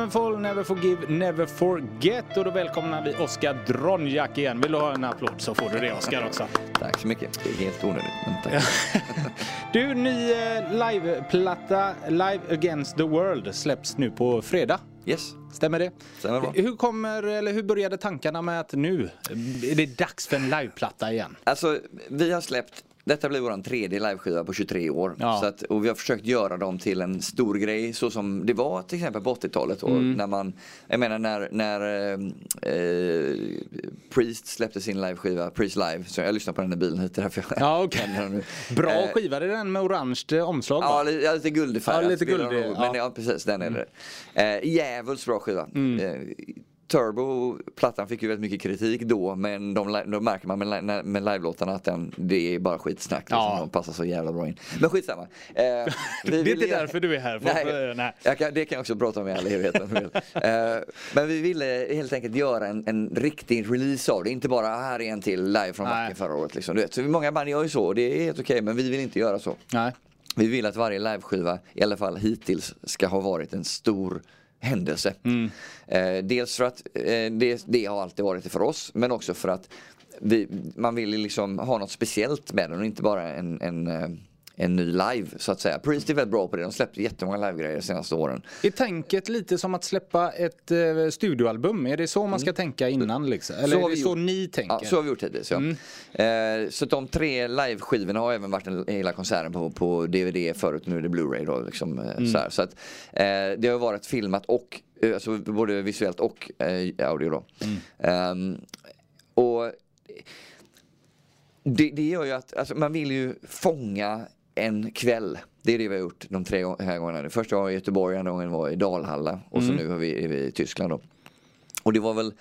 Hammerfall, Never Forgive, Never Forget. Och då välkomnar vi Oskar Dronjak igen. Vill du ha en applåd så får du det Oskar också. Tack så mycket. Det är helt onödigt, men tack. Du, ny eh, liveplatta, Live Against the World, släpps nu på fredag. Yes, Stämmer det? stämmer bra. Hur kommer, eller hur började tankarna med att nu är det dags för en liveplatta igen? Alltså, vi har släppt detta blir vår tredje liveskiva på 23 år. Ja. Så att, och vi har försökt göra dem till en stor grej så som det var till exempel på 80-talet. Och Mm. när man, jag menar när, när eh, eh, Priest släppte sin liveskiva, Priest Live, så jag lyssnar på den i bilen hit, därför jag Ja, nu. Bra Eh, skiva, det är den med orange eh, omslag Ja, lite, lite guldig Ja, lite guldig, ja. Men ja, precis, den är det. Eh, Djävulskt bra skiva. Mm. Eh, Turbo, plattan fick ju väldigt mycket kritik då men de, då märker man med, när- med livelåtarna att den, det är bara skitsnack. Liksom, Ja. De passar så jävla bra in. Men skitsamma. Eh, Det är inte därför du är här. För, Nej, nej. Kan, det kan jag också prata om i all evighet. Eh, Men vi ville helt enkelt göra en, en riktig release av det. Inte bara här är en till live från backen förra året. Liksom. Du vet. Så många band gör ju så och det är helt okej men vi vill inte göra så. nej. Vi vill att varje liveskiva, i alla fall hittills, ska ha varit en stor händelse. Mm. Eh, dels för att eh, det, det har alltid varit det för oss, men också för att vi, man vill liksom ha något speciellt med den och inte bara en, en, eh, en ny live så att säga. Priest är väldigt bra på det, de släppte jättemånga livegrejer de senaste åren. Är tänket lite som att släppa ett eh, studioalbum? Är det så man ska tänka innan? Liksom? Eller har är det vi så gjort. ni tänker? Ja, så har vi gjort hittills. Ja. Eh, så de tre liveskivorna har även varit en, hela konserten på, på DVD förut, nu är det Blu-ray då. Liksom, eh, så här. så att, eh, det har varit filmat och, eh, alltså både visuellt och eh, audio då. Ehm, och det, det gör ju att alltså, man vill ju fånga en kväll. Det är det vi har gjort de tre här gångerna. Första var i Göteborg, andra gången var i Dalhalla och så nu har vi, är vi i Tyskland då. Och det var väl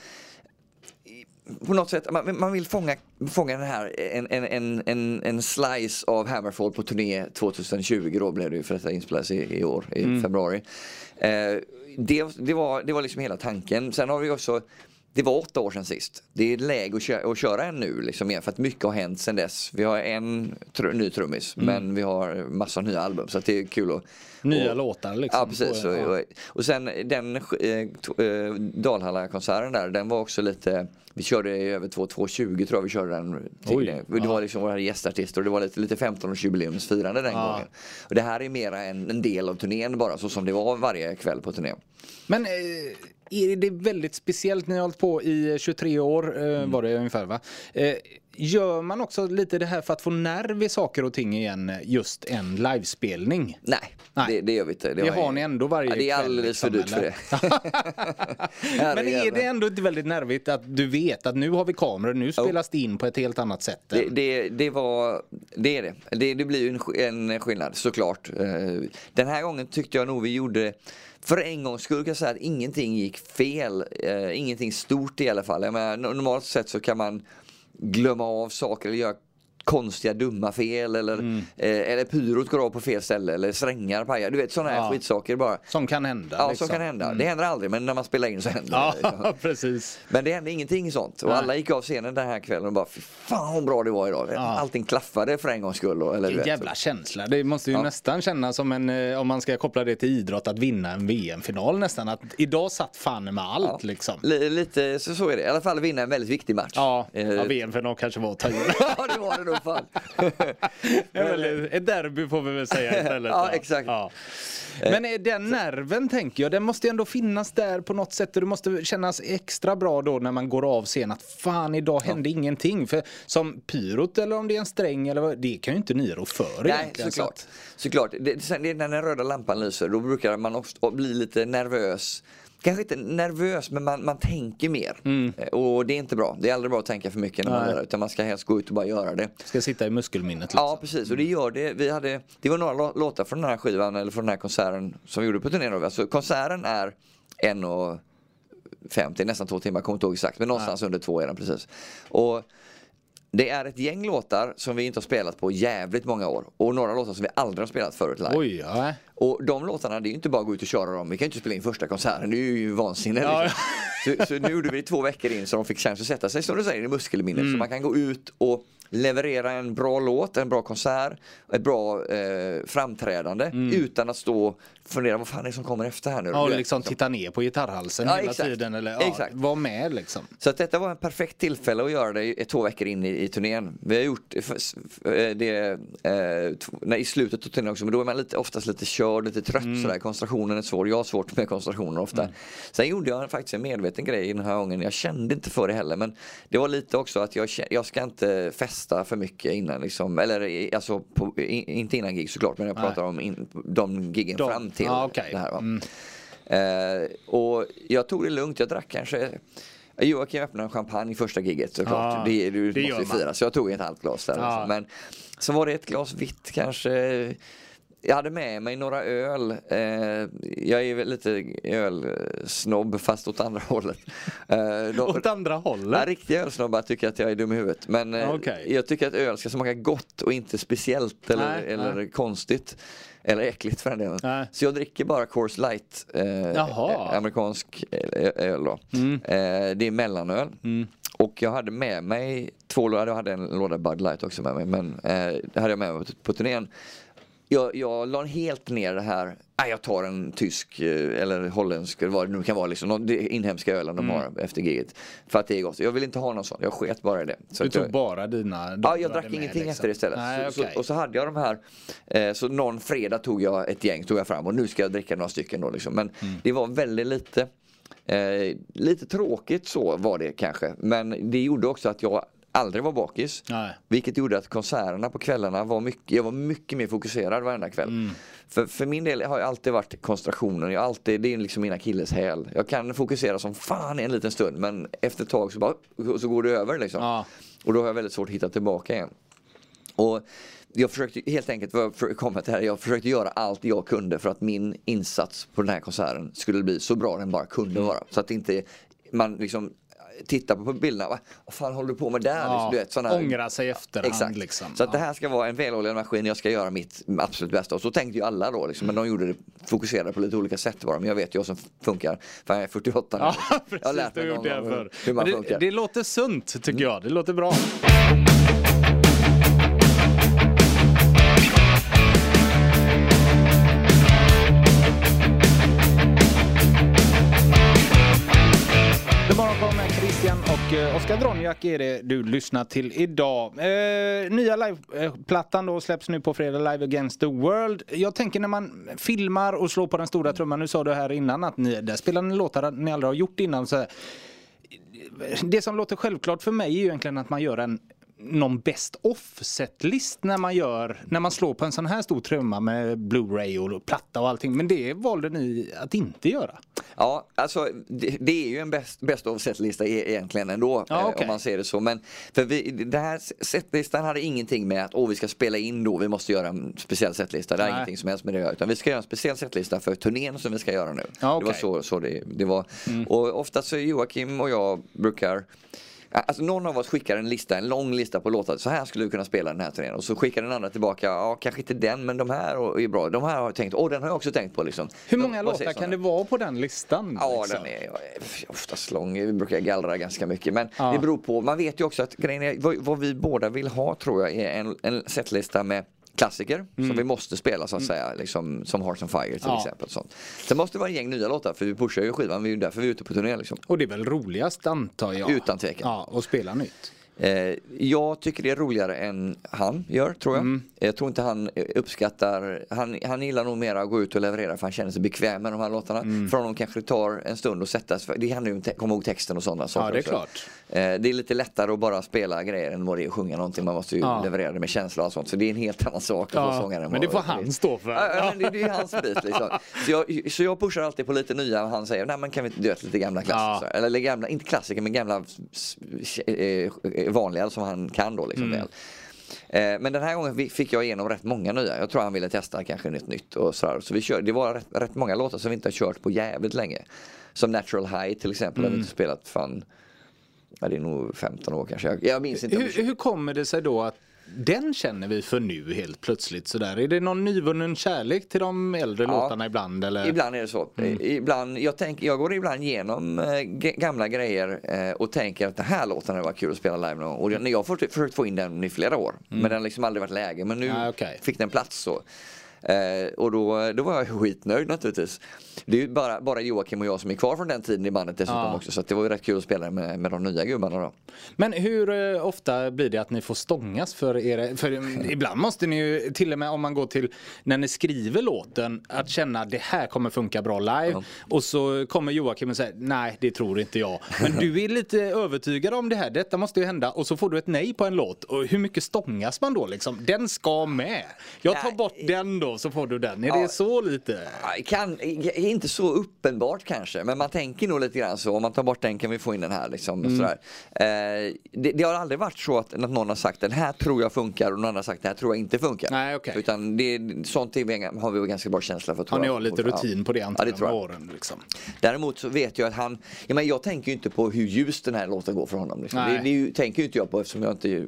på något sätt, man, man vill fånga, fånga den här, en, en, en, en, slice av Hammerfall på turné 2020 då blev det ju för att det inspelas i, i år, i februari. Eh, det, det, var, det var liksom hela tanken. Sen har vi också det var åtta år sedan sist. Det är läge att köra, att köra en nu liksom igen för att mycket har hänt sedan dess. Vi har en tr- ny trummis men vi har massa nya album så det är kul att Nya och- låtar liksom. Ja precis. Och, Och, och, sen den eh, eh, Dalhalla-konserten där, den var också lite vi körde i över 2.20 tror jag vi körde den. Oj, det var liksom våra gästartister och det var lite, lite 15-årsjubileumsfirande den Ja. gången. Och det här är mera en, en del av turnén bara, så som det var varje kväll på turnén. Men eh, är det väldigt speciellt? Ni har hållit på i 23 år eh, Mm. var det ungefär va? Eh, gör man också lite det här för att få nerv i saker och ting igen, just en livespelning? Nej, Nej. Det, det gör vi inte. Det var- har ni ändå varje ja, Det är alldeles för liksom, dyrt för det. Men är det ändå inte väldigt nervigt att du vet att nu har vi kameror, nu spelas det in på ett helt annat sätt? Det, det, det var, det är det. Det, det blir ju en, sk- en skillnad såklart. Eh, Den här gången tyckte jag nog vi gjorde för en gång skulle jag säga att ingenting gick fel. Eh, ingenting stort i alla fall. Jag menar, normalt sett så kan man glömma av saker eller göra konstiga dumma fel eller, Mm. eh, eller pyrot går av på fel ställe eller strängar pajar. Du vet sådana här Ja. skitsaker bara. Som kan hända? Ja, liksom. som kan hända. Det händer aldrig men när man spelar in så händer Ja, det. liksom. precis. Men det hände ingenting sånt. Och Nej. alla gick av scenen den här kvällen och bara fy fan vad bra det var idag. Allting klaffade för en gångs skull. då, Eller, du Vilken vet. jävla känsla. Det måste ju Ja. nästan kännas som en, eh, om man ska koppla det till idrott, att vinna en VM-final nästan. Att idag satt fan med allt Ja. liksom. Li- Lite så, så är det. I alla fall vinna en väldigt viktig match. Ja, Eh, ja VM-final kanske var att ta i. ja det var det nog är väl Ett derby får vi väl säga istället. Ja, exakt. Ja. Men är den nerven tänker jag, den måste ändå finnas där på något sätt och det måste kännas extra bra då när man går av scen att fan idag hände ingenting. För som pyrot eller om det är en sträng eller vad, det kan ju inte ni rå för Nej, egentligen. såklart. Så såklart. Det, sen, det är när den röda lampan lyser då brukar man också bli lite nervös. Kanske inte nervös men man, man tänker mer. Eh, Och det är inte bra. Det är aldrig bra att tänka för mycket när man Mm. Gör det. Utan man ska helst gå ut och bara göra det. ska sitta i muskelminnet. Liksom. Ja precis och det gör det. Vi hade, det var några lå- låtar från den här skivan eller från den här konserten som vi gjorde på turnén. Alltså, konserten är en och 50, nästan två timmar, kommer inte ihåg exakt men någonstans under två är den precis. Och det är ett gäng låtar som vi inte har spelat på jävligt många år och några låtar som vi aldrig har spelat förut live. Oj, ja. Och de låtarna, det är ju inte bara att gå ut och köra dem. Vi kan ju inte spela in första konserten, det är ju vansinne. Ja. Liksom. Så, så nu gjorde vi två veckor in så de fick chans att sätta sig, som du säger, i muskelminnet. Mm. Så man kan gå ut och leverera en bra låt, en bra konsert, ett bra eh, framträdande mm. utan att stå och fundera vad fan är det som kommer efter här nu. Ja, och liksom titta ner på gitarrhalsen ja, hela exakt. tiden eller ja, exakt. vara med liksom. Så att detta var en perfekt tillfälle att göra det två veckor in i, i turnén. Vi har gjort det eh, i slutet av turnén också men då är man lite, oftast lite körd, lite trött mm. sådär. Koncentrationen är svår. Jag har svårt med koncentrationen ofta. Mm. Sen gjorde jag faktiskt en medveten grej den här gången. Jag kände inte för det heller men det var lite också att jag, jag ska inte festa för mycket innan liksom, eller alltså på, inte innan gig såklart men jag pratar Nej. om in, de giggen de, fram till ah, okay. det här. Mm. Eh, och jag tog det lugnt, jag drack kanske Joakim öppnade champagne första giget såklart. Ah, det, det, det måste ju fira. Så jag tog ett halvt glas där. Ah. Liksom. Men så var det ett glas vitt kanske jag hade med mig några öl. Eh, jag är väl lite ölsnobb fast åt andra hållet. Eh, de, åt andra hållet? Ja, riktiga ölsnobbar tycker att jag är dum i huvudet. Men eh, okay. jag tycker att öl ska smaka gott och inte speciellt eller, nej, eller nej. konstigt. Eller äckligt för den delen. Nej. Så jag dricker bara Coors Light, eh, amerikansk öl då. Mm. Eh, det är mellanöl. Mm. Och jag hade med mig två, jag hade en låda Bud Light också med mig, men eh, det hade jag med mig på turnén jag, jag la helt ner det här, nej jag tar en tysk eh, eller holländsk eller vad det nu kan vara, liksom, det inhemska ölen de mm. har efter giget. För att det är gott. Jag vill inte ha någon sån, jag sket bara i det. Så du tog jag, bara dina? Ja, jag drack ingenting liksom. efter det istället. Nej, så, okay. så, och så hade jag de här, eh, så någon fredag tog jag ett gäng, tog jag fram och nu ska jag dricka några stycken då liksom. Men mm. det var väldigt lite. Eh, lite tråkigt så var det kanske, men det gjorde också att jag aldrig var bakis. Nej. Vilket gjorde att konserterna på kvällarna var mycket, jag var mycket mer fokuserad varenda kväll. Mm. För, för min del har jag alltid varit koncentrationen, jag alltid, det är liksom min akilleshäl. Jag kan fokusera som fan en liten stund men efter ett tag så, bara, så går det över liksom. Ja. Och då har jag väldigt svårt att hitta tillbaka igen. Och jag försökte helt enkelt, för komma till här, jag försökte göra allt jag kunde för att min insats på den här konserten skulle bli så bra den bara kunde mm. vara. Så att inte man liksom titta på bilderna. Vad fan håller du på med där? Ja, liksom, du vet, ångra sig efterhand. Exakt. Liksom. Så att det här ska vara en väloljad maskin, jag ska göra mitt absolut bästa. Och så tänkte ju alla då, liksom, men de gjorde det, fokuserade på lite olika sätt bara. Men jag vet ju vad som funkar, för jag är 48 nu. Ja, precis, jag har lärt mig gång hur, hur man det, funkar. Det låter sunt tycker jag, det låter bra. Oskar Dronjak är det du lyssnar till idag. Eh, nya liveplattan då släpps nu på fredag, Live Against the World. Jag tänker när man filmar och slår på den stora trumman, nu sa du här innan att ni, där spelar ni låtar ni aldrig har gjort innan. Så det som låter självklart för mig är ju egentligen att man gör en någon best off-setlist när man gör, när man slår på en sån här stor trumma med Blu-ray och platta och allting. Men det valde ni att inte göra. Ja, alltså det, det är ju en best, best of-setlista e, egentligen ändå. Ja, okay. Om man ser det så. Men för vi, den här setlistan hade ingenting med att åh, vi ska spela in då, vi måste göra en speciell setlista. Det har ingenting som helst med det att göra. Utan vi ska göra en speciell setlista för turnén som vi ska göra nu. Ja, okay. Det var så, så det, det var. Mm. Och oftast så Joakim och jag brukar Alltså någon av oss skickar en lista, en lång lista på låtar. Så här skulle du kunna spela den här turnén. Och så skickar den andra tillbaka, ja kanske inte den men de här är bra. De här har jag tänkt, åh den har jag också tänkt på liksom. Hur många de, låtar kan det vara på den listan? Ja liksom? den är oftast lång, vi brukar gallra ganska mycket. Men ja. det beror på, man vet ju också att grejen är, vad, vad vi båda vill ha tror jag är en, en setlista med klassiker mm. som vi måste spela så att mm. säga. Liksom, som Hearts on Fire till ja. exempel. Sånt. Sen måste det vara en gäng nya låtar för vi pushar ju skivan, vi är ju därför vi är ute på turné. Liksom. Och det är väl roligast antar jag? Utan tvekan. Ja, och spela nytt. Eh, jag tycker det är roligare än han gör tror jag. Mm. Jag tror inte han uppskattar, han, han gillar nog mer att gå ut och leverera för han känner sig bekväm med de här låtarna. Mm. För honom kanske det tar en stund att sätta sig, det handlar ju om att komma ihåg texten och sådana saker. Ja, det är klart. Eh, det är lite lättare att bara spela grejer än vad det är att sjunga någonting. Man måste ju ja. leverera det med känsla och sånt. Så det är en helt annan sak att ja, sångaren. Men det får han stå för. Ja, det, det är hans bit liksom. Så jag, så jag pushar alltid på lite nya och han säger, nej men kan vi inte göra lite gamla klassiker? Ja. Eller gamla, inte klassiker men gamla eh, vanliga som han kan då liksom mm. väl. Eh, men den här gången fick jag igenom rätt många nya. Jag tror han ville testa kanske något nytt och sådär. Så vi kör, det var rätt, rätt, många låtar som vi inte har kört på jävligt länge. Som Natural High till exempel mm. har vi inte spelat fan, ja, det är nog 15 år kanske. Jag, jag minns inte. Hur, hur kommer det sig då att den känner vi för nu helt plötsligt sådär. Är det någon nyvunnen kärlek till de äldre ja, låtarna ibland? Eller? Ibland är det så. Mm. Ibland, jag, tänk, jag går ibland igenom äh, gamla grejer äh, och tänker att den här låten varit kul att spela live någon Och jag har försökt få in den i flera år. Mm. Men den har liksom aldrig varit läge. Men nu ah, okay. fick den plats så. Eh, och då, då var jag skitnöjd naturligtvis. Det är ju bara, bara Joakim och jag som är kvar från den tiden i bandet dessutom ja. också. Så det var ju rätt kul att spela med, med de nya gubbarna då. Men hur eh, ofta blir det att ni får stångas för er? För ibland måste ni ju, till och med om man går till när ni skriver låten, att känna att det här kommer funka bra live. Ja. Och så kommer Joakim och säger nej det tror inte jag. Men du är lite övertygad om det här, detta måste ju hända. Och så får du ett nej på en låt. Och hur mycket stångas man då liksom? Den ska med. Jag tar bort den då så får du den. Är ja. det så lite? Kan, inte så uppenbart kanske, men man tänker nog lite grann så. Om man tar bort den kan vi få in den här. Liksom, mm. sådär. Eh, det, det, har aldrig varit så att, att någon har sagt den här tror jag funkar och någon har sagt den här tror jag inte funkar. Nej, okay. Utan det, sånt har vi ganska bra känsla för. Har ni har lite rutin på det antagligen ja, det åren? Liksom. Däremot så vet jag att han, jag, men jag tänker ju inte på hur ljust den här låten går för honom. Liksom. Det, det tänker ju inte jag på eftersom jag inte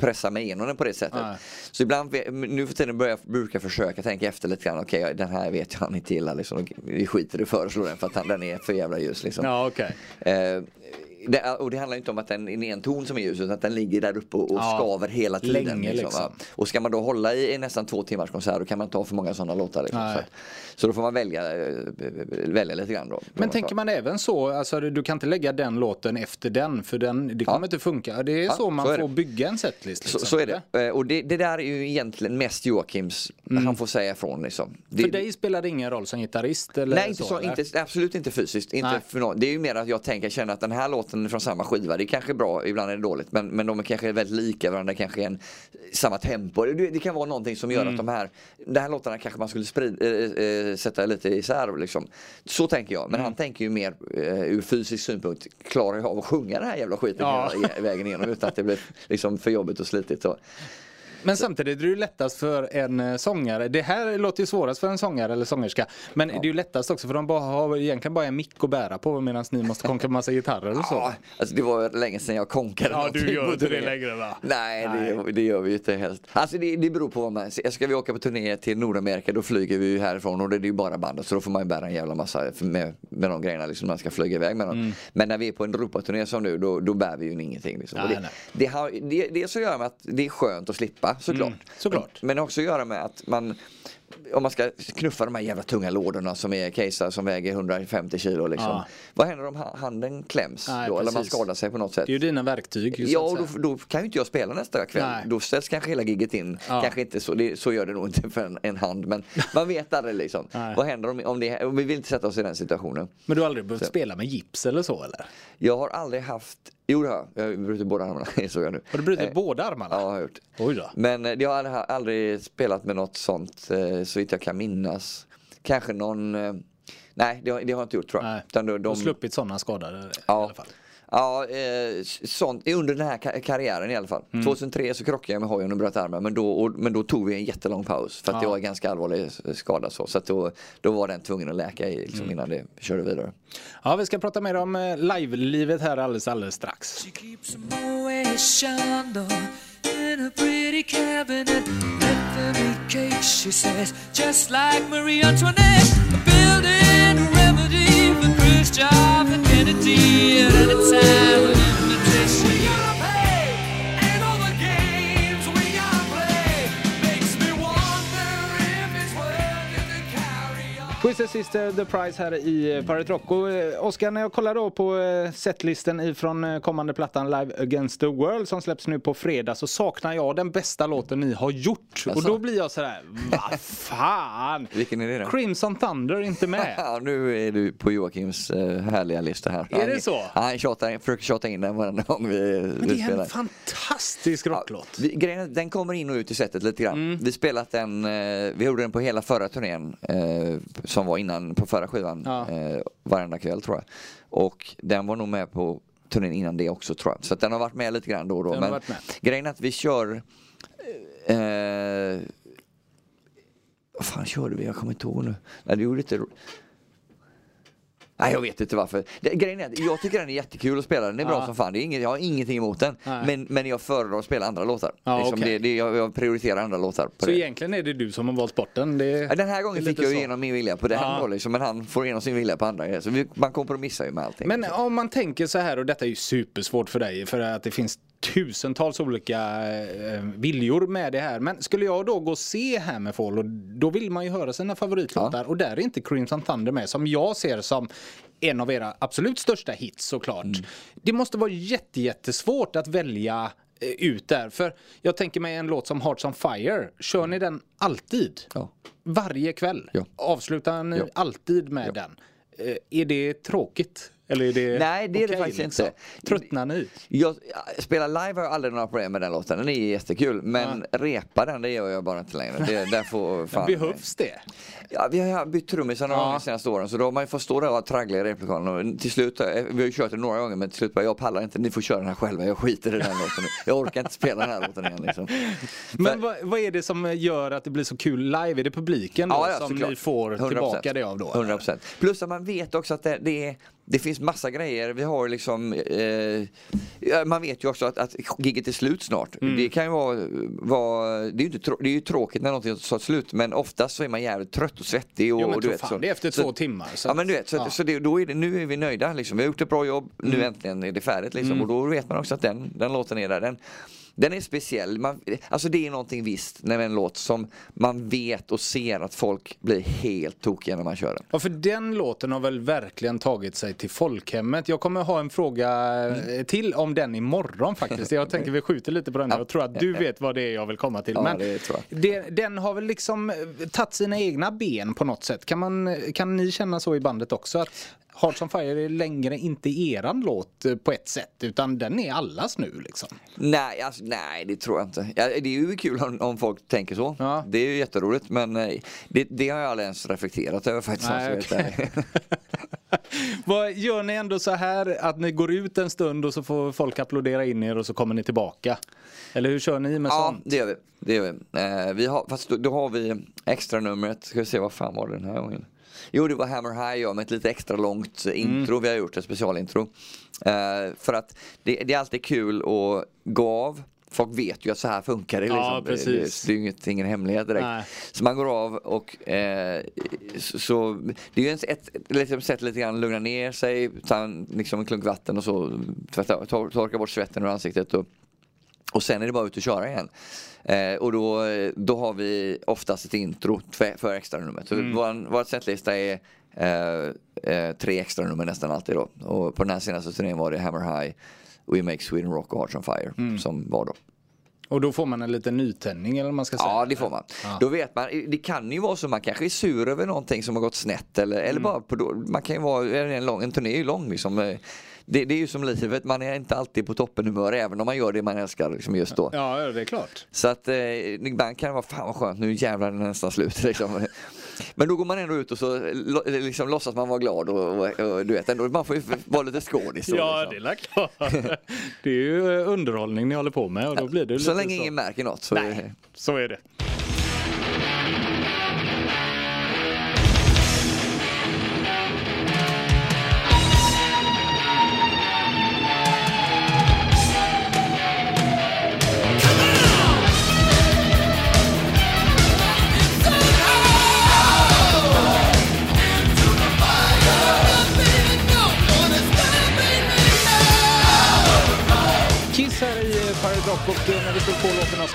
pressar mig igenom den på det sättet. Nej. Så ibland, nu för tiden börjar, brukar jag försöka tänka efter lite grann. Okej, okay, den här vet jag han inte gillar. Liksom. Vi skiter i att föreslå den för att han, den är för jävla ljus. Liksom. Ja, okay. eh, det, och det handlar inte om att den är en ton som är ljus utan att den ligger där uppe och, och ja, skaver hela tiden. Länge, liksom, liksom. Och ska man då hålla i nästan två timmars konsert då kan man inte ha för många sådana låtar. Liksom, så, så, då får man välja, eh, välja lite grann då. Men tänker man även så, alltså, du kan inte lägga den låten efter den för den, det kommer ja. inte funka. Det är ja, så man så får det. bygga en setlist. Liksom. Så, så, är det. Eh, och det, det, där är ju egentligen mest Joakims, mm. han får säga ifrån liksom. Det, för dig spelar det ingen roll som gitarrist? Eller nej, inte så, inte, absolut inte fysiskt. Inte för någon. Det är ju mer att jag tänker, känner att den här låten från samma skiva skiva. Det är kanske bra, ibland är det dåligt. Men, men de är kanske väldigt lika varandra, kanske en samma tempo. Det, det kan vara någonting som gör mm. att de här, de här låtarna kanske man skulle sprida, äh, äh, sätta lite isär. Liksom. Så tänker jag. Men mm. han tänker ju mer äh, ur fysisk synpunkt. Klarar jag av att sjunga den här jävla skiten ja. hela vägen igenom utan att det blir liksom för jobbigt och slitigt. Så. Men samtidigt är det ju lättast för en eh, sångare. Det här låter ju svårast för en sångare eller sångerska. Men ja. det är ju lättast också för de bara har egentligen bara en mick att bära på medan ni måste konka massa gitarrer och så. Ja, alltså det var länge sedan jag konkade Ja, du gör inte det längre va? Nej, Nej. Det, det, gör vi ju inte helst. Alltså det, det beror på vad man, ska vi åka på turné till Nordamerika då flyger vi ju härifrån och det är ju bara bandet så då får man ju bära en jävla massa med, med de grejerna liksom man ska flyga iväg med dem. Mm. Men när vi är på en Europaturné som nu då, då bär vi ju ingenting. Liksom. Nej, det, nej. Det, har, det, det så gör med att det är skönt att slippa såklart. Mm. Så Såklart. Men, men också göra med att man om man ska knuffa de här jävla tunga lådorna som är casear som väger 150 kilo liksom. Ja. Vad händer om handen kläms Nej, då? Eller man skadar sig på något sätt? Det är ju dina verktyg. Ja, då, då, kan ju inte jag spela nästa kväll. Nej. Då ställs kanske hela giget in. Ja. Kanske inte så, det, så gör det nog inte för en, en hand. Men man vet aldrig liksom. Nej. Vad händer om, om det, vi vill inte sätta oss i den situationen. Men du har aldrig behövt så. spela med gips eller så eller? Jag har aldrig haft Jo det har jag. Jag har brutit båda armarna. såg jag nu. Har du brutit eh, båda armarna? Ja, jag har gjort. Oj då. Men eh, jag har aldrig, spelat med något sånt eh, så vitt jag kan minnas. Kanske någon eh, Nej, det har, det har jag inte gjort tror jag. Nej. Utan de, de... Har sluppit sådana skador ja. i alla fall. Ja, eh, sånt, under den här karriären i alla fall. Mm. 2003 så krockade jag med hojen och bröt armen men då, och, men då tog vi en jättelång paus för att ja. det var en ganska allvarlig skada så. Så att då, då var den tvungen att läka i liksom, mm. innan det körde vidare. Ja, vi ska prata mer om eh, live-livet här alldeles, alldeles strax. in a pretty cabinet. Eat cake, she says, just like Marie Antoinette. Remedy for Khrushchev and Kennedy at any time of invitation. Twister Sister, The Prize här i eh, Paret Rocco. Eh, Oskar, när jag kollar då på eh, setlisten ifrån kommande plattan Live Against the World som släpps nu på fredag så saknar jag den bästa låten ni har gjort. Alltså. Och då blir jag sådär, vad fan! Vilken är det då? Crimson Thunder är inte med. nu är du på Joakims härliga lista här. Är det så? Han tjatar, försöker tjata in den varenda gång vi, Men det är spelar. en fantastisk rocklåt. Ja, vi, grejen, den kommer in och ut i setet lite grann. Mm. Vi spelat den, vi gjorde den på hela förra turnén som var innan på förra skivan ja. eh, varenda kväll tror jag. Och den var nog med på turnén innan det också tror jag. Så den har varit med lite grann då och då. Men grejen är att vi kör eh, vad fan körde vi? Jag kommer inte ihåg nu. Nej, det gjorde inte Nej jag vet inte varför. Det, grejen är jag tycker den är jättekul att spela, den är bra Ja. som fan. Det är inget, jag har ingenting emot den. Nej. Men, men jag föredrar att spela andra låtar. Ja, liksom okej. det, det, jag, jag prioriterar andra låtar. På Så det. egentligen är det du som har valt bort den? Det, Den här gången fick jag så. igenom min vilja på det här Ja. då, liksom, men han får igenom sin vilja på andra grejer. Så vi, man kompromissar ju med allting. Men om man tänker så här, och detta är ju supersvårt för dig för att det finns tusentals olika eh, viljor med det här. Men skulle jag då gå och se Hammerfall och då vill man ju höra sina favoritlåtar och där är inte Crimson Thunder med som jag ser som en av era absolut största hits såklart. Mm. Det måste vara jätte, jättesvårt att välja eh, ut där. För jag tänker mig en låt som Hearts on Fire. Kör ni den alltid? Ja. Varje kväll? Ja. Avslutar ni Ja. alltid med den? Eh, Är det tråkigt? Eller är det Nej, det är det okej, faktiskt liksom? inte. Tröttnar ni? Jag spelar live har jag aldrig några problem med den låten, den är jättekul. Men repa den, det gör jag bara inte längre. Det, där får fan... Behövs det? Ja, vi har bytt trummisar några Ja. gånger de senaste åren så då har man ju fått stå där och ha traggliga replokalen till slut, eh, vi har ju kört det några gånger men till slut bara jag pallar inte, ni får köra den här själva, jag skiter i den här låten. Jag orkar inte spela den här låten igen liksom. Men vad, vad är det som gör att det blir så kul live? Är det publiken då som såklart. ni får 100%. tillbaka det av då? eller? 100%. Plus att man vet också att det, det, är, det finns massa grejer. Vi har liksom, eh, ja, man vet ju också att, att giget är slut snart. Det kan ju vara, vara det, är ju inte det är ju tråkigt när någonting tar slut men oftast så är man jävligt trött och svettig. Och, Jo men och du vet, fan, så, det är efter så, två timmar. Så Ja men du vet, så, ja. Mm. så det, då är det, nu är vi nöjda liksom. Vi har gjort ett bra jobb, nu äntligen är det färdigt liksom. Och då vet man också att den, den låten är där. Den, den är speciell. Man, alltså det är någonting visst när en låt som man vet och ser att folk blir helt tokiga när man kör den. Ja, för den låten har väl verkligen tagit sig till folkhemmet. Jag kommer ha en fråga eh, till om den imorgon faktiskt. Jag tänker vi skjuter lite på den. här. Jag tror att du vet vad det är jag vill komma till. Ja, Men det tror det, den har väl liksom eh, tagit sina egna ben på något sätt. Kan, man, kan ni känna så i bandet också? Att Hearts on Fire är längre inte eran låt eh, på ett sätt utan den är allas nu liksom. Nej, alltså, nej det tror jag inte. Ja, det är ju kul om, om folk tänker så. Ja. Det är ju jätteroligt men nej, det, det har jag aldrig ens reflekterat över faktiskt. Nej, okej. ärlig. Vad Gör ni ändå så här att ni går ut en stund och så får folk applådera in er och så kommer ni tillbaka? Eller hur kör ni med ja, sånt? det gör vi. Det gör vi. Eh, vi har, fast då, då har vi extra numret. ska vi se vad fan var det den här gången? Jo det var Hammer High ja, med ett lite extra långt intro vi har gjort, ett specialintro. Eh, för att det, det är alltid kul att gå av. Folk vet ju att så här funkar det. Ja, Liksom. Precis. Det, det är ju ingen hemlighet direkt. Nej. Så man går av och eh, så, så det är ju ett, ett liksom, sätt lite grann lugna ner sig, ta en, liksom en klunk vatten och så tvätta, tor, torka bort svetten ur ansiktet. Och, och sen är det bara ut och köra igen. Eh, och då, då har vi oftast ett intro för, för extra numret. Så Mm. vår, vår setlista är eh, eh, tre extra nummer nästan alltid då. Och på den här senaste turnén var det Hammer High, We Make Sweden Rock och Hearts on Fire Mm. som var då. Och då får man en liten nytändning eller man ska säga. Ja det får man. Ja. Då vet man, det kan ju vara så man kanske är sur över någonting som har gått snett eller, Mm. eller bara på, man kan ju vara, en, lång, en turné är ju lång liksom. Det, det är ju som livet, man är inte alltid på toppenhumör även om man gör det man älskar liksom just då. Ja, det är klart. Så att eh, ibland kan det vara fan vad skönt, nu jävlar är det nästan slut liksom. Men då går man ändå ut och så liksom, låtsas man vara glad och, och, och du vet ändå, man får ju vara lite skådis. Ja, liksom. det är klart. Det är ju eh, underhållning ni håller på med och då blir det Så lite länge så. ingen märker något. Så Nej, så är det.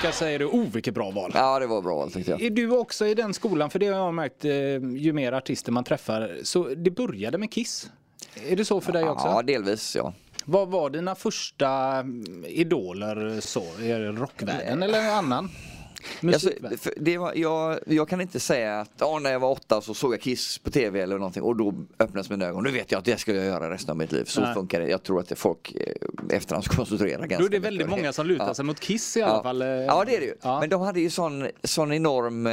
Oskar säger du oh vilket bra val. Ja det var bra tyckte jag. Är du också i den skolan? För det har jag märkt eh, ju mer artister man träffar. Så det började med Kiss. Är det så för dig också? Ja delvis ja. Vad var dina första idoler så? Är det rockvärlden eller annan? Alltså, det var, jag, jag kan inte säga att oh, när jag var åtta så såg jag Kiss på tv eller någonting och då öppnades mina ögon. Nu vet jag att det skulle jag göra resten av mitt liv. Så Nej. funkar det. Jag tror att det folk eh, efterhandskonstruerar ganska Då är det mycket väldigt många som lutar Ja. sig mot Kiss i alla Ja. fall. eh. ja det är det ju. Ja. Men de hade ju sån, sån enorm eh,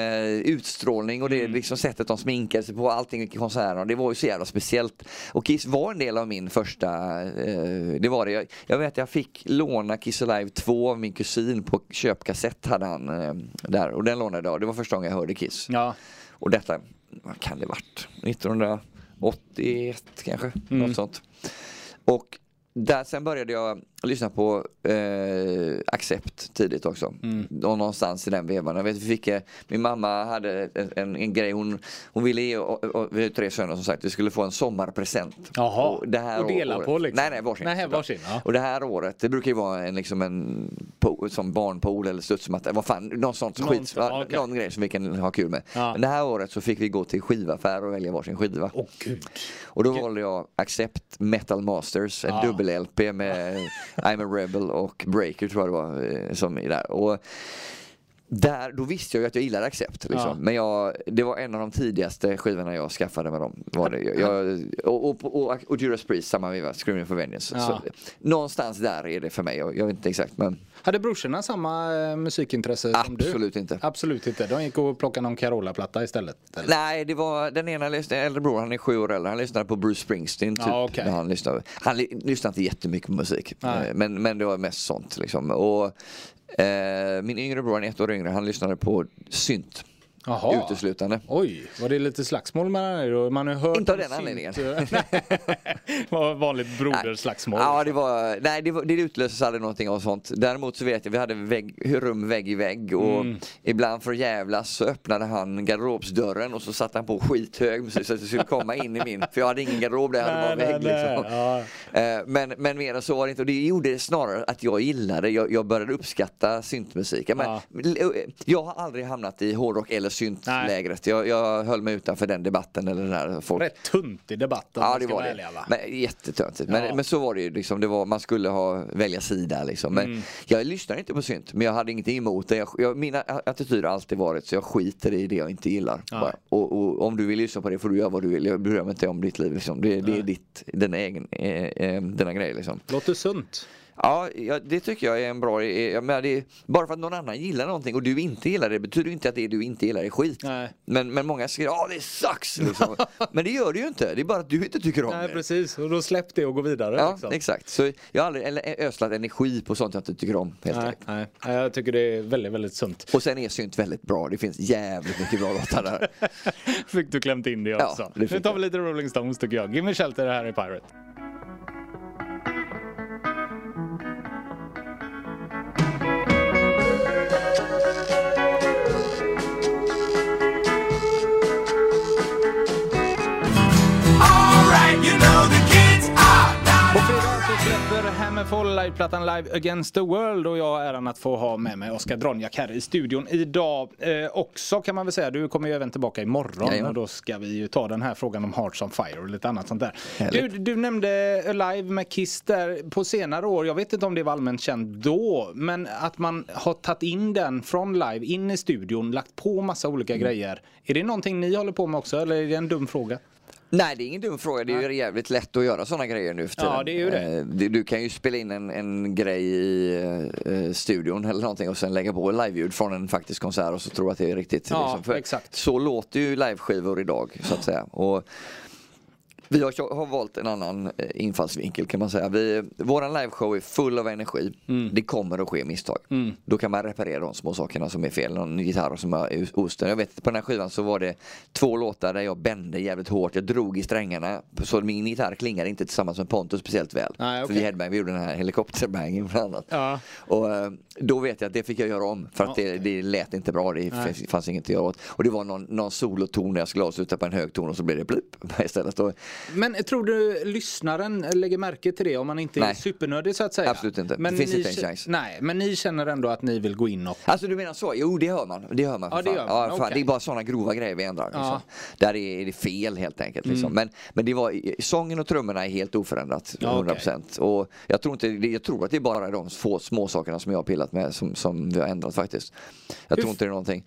utstrålning och det Mm. liksom sättet de sminkade sig på, allting i konserterna. Det var ju så jävla speciellt. Och Kiss var en del av min första, eh, det var det. Jag, jag vet jag fick låna Kiss Alive 2 av min kusin på köpkassett hade han där. Och den lånade jag. Det var första gången jag hörde Kiss. Ja. Och detta, vad kan det varit? 1980 81 kanske, något sånt. Och där, sen började jag lyssna på eh, Accept tidigt också. Mm. Någonstans i den vevan. Jag vet, vi fick, eh, min mamma hade en, en, en grej, hon, hon ville ge, och, och, vi har tre söner som sagt, vi skulle få en sommarpresent. Jaha, och, det här och dela året- på liksom? Nej, nej, varsin. Nej, varsin, ja. Och det här året, det brukar ju vara en, liksom en som barnpool eller studsmatta, vad fan, någon sånt Någon- skit, ja, okej. någon grej som vi kan ha kul med. Ja. Men det här året så fick vi gå till skivaffär och välja varsin skiva. Åh gud. Och då valde jag Accept Metal Masters, en Ja. dubbel-LP med I'm a Rebel och Breaker tror jag det var eh, som är där. Och där, då visste jag ju att jag gillade Accept. Liksom. Ja. Men jag, det var en av de tidigaste skivorna jag skaffade med dem. Var det. Jag, och, och, och, och Judas Priest, samma veva, Screaming for Vengeance. Ja. Så, någonstans där är det för mig. Jag, jag vet inte exakt men Hade brorsorna samma eh, musikintresse som du? absolut inte. Absolut inte. De gick och plockade någon Carola-platta istället. eller? Nej, det var den ena lyssnade, äldre bror, han är sju år äldre, han lyssnade på Bruce Springsteen typ. Ja, när han, lyssnade. han ly- lyssnade inte jättemycket på musik. Nej. Eh, Men, men det var mest sånt liksom. Och, eh, min yngre bror, han är ett år yngre, han lyssnade på synt. Jaha. Uteslutande. Oj, var det lite slagsmål mellan er då? Man har hört Inte av den anledningen. Det vanligt broderslagsmål. Ja, det var, nej det, var, det utlöses aldrig någonting av sånt. Däremot så vet jag, vi hade vägg, rum vägg i vägg och Mm. ibland för att jävlas så öppnade han garderobsdörren och så satte han på skithög musik så att det skulle komma in i min, för jag hade ingen garderob där, jag hade bara vägg liksom. Ja. Eh, Men, men mer än så var det inte och det gjorde snarare att jag gillade, jag, jag började uppskatta syntmusik. Men, Ja. Jag har aldrig hamnat i hårdrock eller syntlägret. Jag, jag höll mig utanför den debatten eller det där. Folk, Rätt tunt i debatten. Ja det var det. va? Men, jättetöntigt. Men, Ja. men så var det ju liksom, det var, man skulle ha, välja sida liksom. Men Mm. jag lyssnar inte på synt, men jag hade ingenting emot det. Jag, jag, mina attityder har alltid varit så jag skiter i det jag inte gillar. Ja. Och, och om du vill lyssna på det får du göra vad du vill. Jag bryr mig inte om ditt liv liksom. Det, det är ditt, den egen, eh, eh, denna grej liksom. Låter sunt. Ja, ja, det tycker jag är en bra eh, jag menar, det Bara för att någon annan gillar någonting och du inte gillar det betyder inte att det du inte gillar är skit. Nej. Men, men många säger ja det sucks liksom. Men det gör det ju inte, det är bara att du inte tycker om Nej, det. precis. Och då släpp det och gå vidare. Ja, liksom. exakt. Så jag har aldrig eller, öslat energi på sånt jag inte tycker om. Helt Nej, nej, nej, jag tycker det är väldigt, väldigt sunt. Och sen är synt väldigt bra, det finns jävligt mycket bra låtar där. Fick du klämt in det Ja, också. det nu tar vi lite Rolling Stones tycker jag. Give me shelter här i Pirate. Släpper Hammerfall liveplattan Live Against the World och jag har äran att få ha med mig Oskar Dronjak här i studion idag eh, också kan man väl säga. Du kommer ju även tillbaka imorgon Jajamän. och då ska vi ju ta den här frågan om Hearts on Fire och lite annat sånt där. Du, du nämnde Alive med Kiss där på senare år. Jag vet inte om det var allmänt känt då, men att man har tagit in den från live in i studion, lagt på massa olika Mm. grejer. Är det någonting ni håller på med också eller är det en dum fråga? Nej det är ingen dum fråga, det är ju jävligt lätt att göra sådana grejer nu för tiden. Ja, det är ju det. Eh, Du, du kan ju spela in en, en grej i eh, studion eller någonting och sen lägga på liveljud från en faktisk konsert och så tror att det är riktigt. Ja, liksom. Exakt. Så låter ju liveskivor idag så att säga. Och vi har, har valt en annan eh, infallsvinkel kan man säga. Vi, våran liveshow är full av energi. Mm. Det kommer att ske misstag. Då kan man reparera de små sakerna som är fel. Någon gitarr som är osten. Jag vet på den här skivan så var det två låtar där jag bände jävligt hårt. Jag drog i strängarna. Så min gitarr klingade inte tillsammans med Pontus speciellt väl. Nej, För okej. vi headbang, vi gjorde den här helikopterbangen bland annat. Ja. Och eh, då vet jag att det fick jag göra om. För att det, det lät inte bra. Det Nej. fanns inget att göra åt. Och det var någon, någon soloton när jag skulle avsluta på en hög ton och så blev det plupp istället. Och, Men tror du lyssnaren lägger märke till det om man inte är Nej. supernördig så att säga? Absolut inte. Det Men finns ni inte en chans. Nej, men ni känner ändå att ni vill gå in och... Alltså du menar så? Jo det hör man. Det hör man. Ja, det gör man. Ja. Okej. Det är bara sådana grova grejer vi ändrar. Liksom. Ja. Mm. Där är det fel helt enkelt. Liksom. Men, men det var, sången och trummorna är helt oförändrat. Ja, 100%. Och jag tror, inte, jag tror att det är bara de få små sakerna som jag har pillat med som, som vi har ändrat faktiskt. Jag tror Hur- inte det är någonting.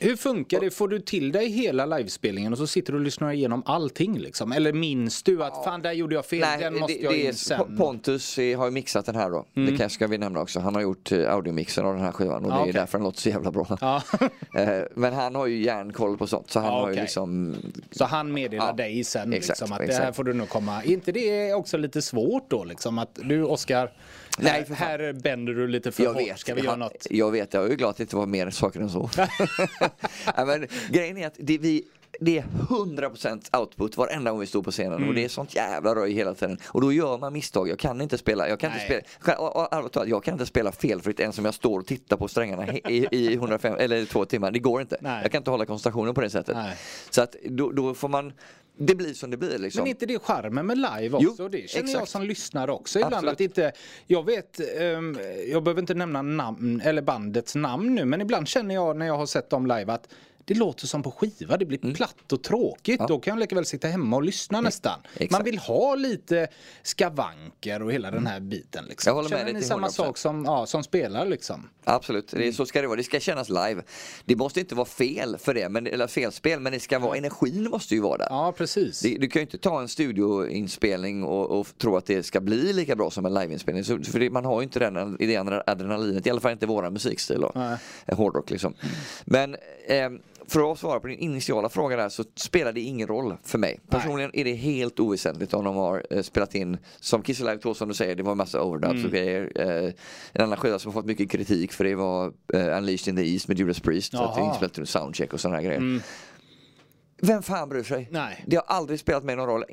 Hur funkar det? Får du till dig hela livespelningen och så sitter du och lyssnar igenom allting liksom? Eller minns du att fan där gjorde jag fel, den måste det, jag det in är, sen? Po- Pontus har ju mixat den här då. Det kanske ska vi nämna också. Han har gjort eh, audiomixen av den här skivan och Ja, det är okej. därför den låter så jävla bra. Ja. Eh, Men han har ju järnkoll på sånt så han Ja, har ju liksom Så han meddelar Ja, dig sen exakt, liksom, att det här exakt. får du nog komma. Är inte det också lite svårt då liksom att du Oskar, Nej, för här bänder du lite för jag hårt, vet, ska vi göra han- något? Jag vet, jag är ju glad att det inte var mer saker än så. ja, men, grejen är att det vi det är 100% output varenda gång vi står på scenen och det är sånt jävla röj hela tiden. Och då gör man misstag. Jag kan inte spela, jag kan inte Nej. spela, jag kan inte spela felfritt ens om jag står och tittar på strängarna i, i 105 eller två timmar. Det går inte. Nej. Jag kan inte hålla koncentrationen på det sättet. Nej. Så att då, då får man, det blir som det blir liksom. Men inte det charmen med live Jo, också? det känner jag exakt. som lyssnare också ibland. Absolut. Att inte, jag vet, ehm, jag behöver inte nämna namn eller bandets namn nu, men ibland känner jag när jag har sett dem live att det låter som på skiva, det blir platt och tråkigt. Mm. Ja. Då kan jag lika väl sitta hemma och lyssna nästan. exakt. Man vill ha lite skavanker och hela den här biten. Liksom. Jag håller med Känner ni samma 100%. sak som, ja, som spelar liksom? Absolut, det är, så ska det vara. Det ska kännas live. Det måste inte vara fel för det, men, eller felspel, men det ska vara, energin måste ju vara där. Ja, precis. Det, du kan ju inte ta en studioinspelning och, och tro att det ska bli lika bra som en liveinspelning. Så, för det, man har ju inte den, det adrenalinet, i alla fall inte våran musikstil då. Nej. Eh, Hårdrock liksom. Men ehm, för att svara på din initiala fråga där så spelar det ingen roll för mig. Personligen är det helt oväsentligt om de har eh, spelat in, som Kiss Alive 2 som du säger, det var en massa overdubs Mm. och grejer. Eh, en annan skiva som har fått mycket kritik för det var eh, Unleashed in the East med Judas Priest. Så att det är inspelat under soundcheck och sådana här grejer. Vem fan bryr sig? Nej. Det har aldrig spelat mig någon roll,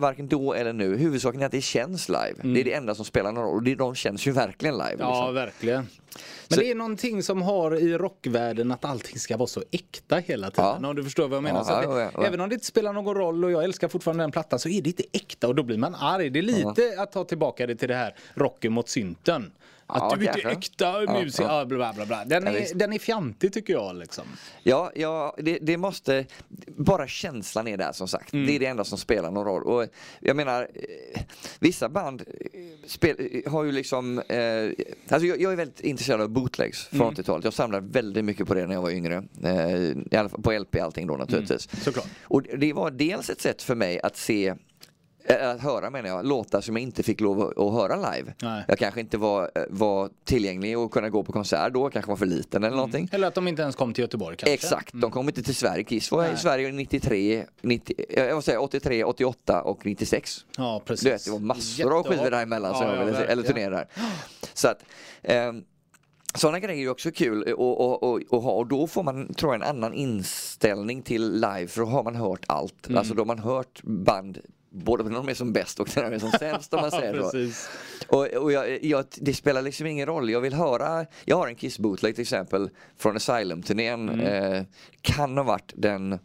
varken då eller nu. Huvudsaken är att det känns live. Det är det enda som spelar någon roll och det, de känns ju verkligen live. Ja, liksom. verkligen. Men Så- det är någonting som har i rockvärlden att allting ska vara så äkta hela tiden. Ja. Om du förstår vad jag menar. Ja, så det, ja. Även om det inte spelar någon roll och jag älskar fortfarande den plattan så är det inte äkta och då blir man arg. Det är lite att ta tillbaka det till det här rocken mot synten. Att Ja, du är inte kanske. äkta Ja, musiker. ja. Bla, bla, bla. Den, Ja, är, visst. den är fjantig tycker jag. Liksom. Ja, ja det, det måste, bara känslan är där som sagt. Mm. Det är det enda som spelar någon roll. Och jag menar, eh, vissa band eh, spel, har ju liksom, eh, alltså jag, jag är väldigt intresserad av bootlegs från Mm. 80-talet. Jag samlade väldigt mycket på det när jag var yngre. Eh, på LP allting då naturligtvis. Mm, såklart. Och det var dels ett sätt för mig att se att höra menar jag, låtar som jag inte fick lov att- höra live. Nej. Jag kanske inte var, var tillgänglig och kunna gå på konsert då, kanske var för liten eller någonting. Eller att de inte ens kom till Göteborg kanske. Exakt, de kom inte till Sverige. Kiss var i Nej. Sverige 93, 90, eh, jag vill säga 83, 88 och 96. Ja, precis. Du vet, det var massor av Jättehårt. skivor däremellan som Ja, jag ja, ville se, eller turnéer. Så att, ehm, sådana grejer är också kul att och, och, och ha och då får man tror jag en annan inställning till live för då har man hört allt. Mm. Alltså då har man hört band både när de är som bäst och när de är som sämst om man säger så. Och, och jag, jag, det spelar liksom ingen roll. Jag vill höra, jag har en Kiss bootleg till exempel från Asylum-turnén. Mm. Eh, kan ha varit den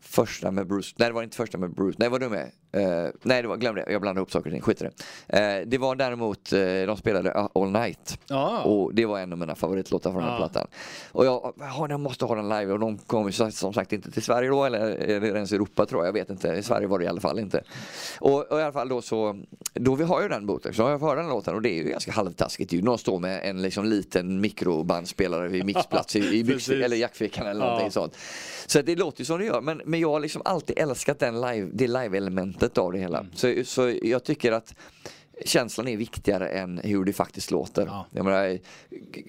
första med Bruce, nej det var inte första med Bruce, nej var du med? Eh, nej det var, glöm det, jag blandade ihop saker och ting, skit i det. Eh, det var däremot, eh, de spelade All Night. Ja. Och det var en av mina favoritlåtar från den här Ja. plattan. Och jag, ja, jag måste ha den live och de kom ju som sagt inte till Sverige då eller, eller ens Europa tror jag, jag vet inte. I Sverige var det i alla fall inte. Och, och i alla fall då så, då vi har ju den boten, så har jag hört den låten och det är ju ganska halvtaskigt ju. Någon står med en liksom liten mikrobandspelare vid mixplats i, i byx, Precis. eller jackfickan eller någonting sånt. Så det låter ju som det gör, men, men jag har liksom alltid älskat den live, det live-elementet av det hela. Mm. Så, så jag tycker att känslan är viktigare än hur det faktiskt låter. Ja. Jag menar,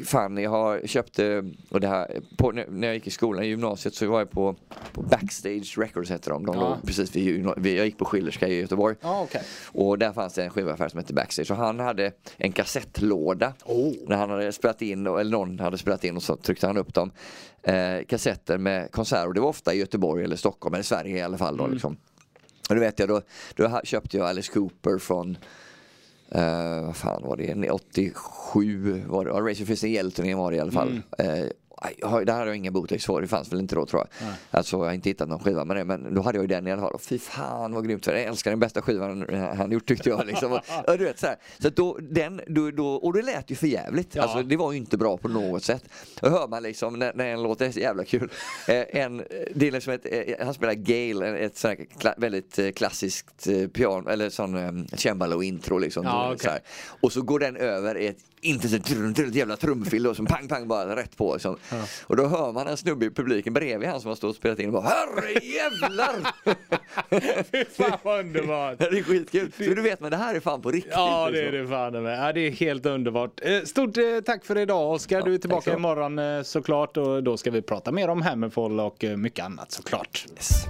fan jag har köpt, eh, och det här, på, när jag gick i skolan i gymnasiet så var jag på, på Backstage Records heter de. De Ja. låg precis vid, vid, jag gick på Schillerska i Göteborg. Ja, okej. Och där fanns det en skivaffär som hette Backstage och han hade en kassettlåda. Oh. När han hade spelat in, eller någon hade spelat in och så tryckte han upp dem. Eh, kassetter med konserter och det var ofta i Göteborg eller Stockholm eller Sverige i alla fall då liksom. Och då vet jag, då, då köpte jag Alice Cooper från Uh, vad fan var det? 87 var det. Ja, Razor Fist var det i alla fall. Eh, jag har- där hade jag inga bootlegs för, det fanns väl inte då tror jag. Alltså jag har inte hittat någon skiva med det men då hade jag ju den i alla fall. Fy fan vad grymt, jag älskar den bästa skivan han gjort tyckte jag. Liksom. Och, du vet, så här. så då, den, då, då, och det lät ju för jävligt. Ja. Alltså, det var ju inte bra på något sätt. Då hör man liksom när, när en låt är så jävla kul. Eh, en, det är liksom ett, eh, han spelar Gale, ett sånt här kla, väldigt eh, klassiskt eh, piano, eller sån eh, cembalo-intro liksom. Ja, så okej. här. Och så går den över i ett trum, ett jävla trumfill då, som pang pang bara rätt på. Liksom. Och då hör man en snubbe i publiken bredvid han som har stått och spelat in och bara herrejävlar! Fan vad underbart. det är skitkul. Så du vet men det här är fan på riktigt. Ja det liksom. är det fan med. Ja, det är helt underbart. Eh, Stort eh, tack för idag Oskar. Du är tillbaka så. imorgon eh, såklart och då ska vi prata mer om Hammerfall och mycket annat såklart. Yes.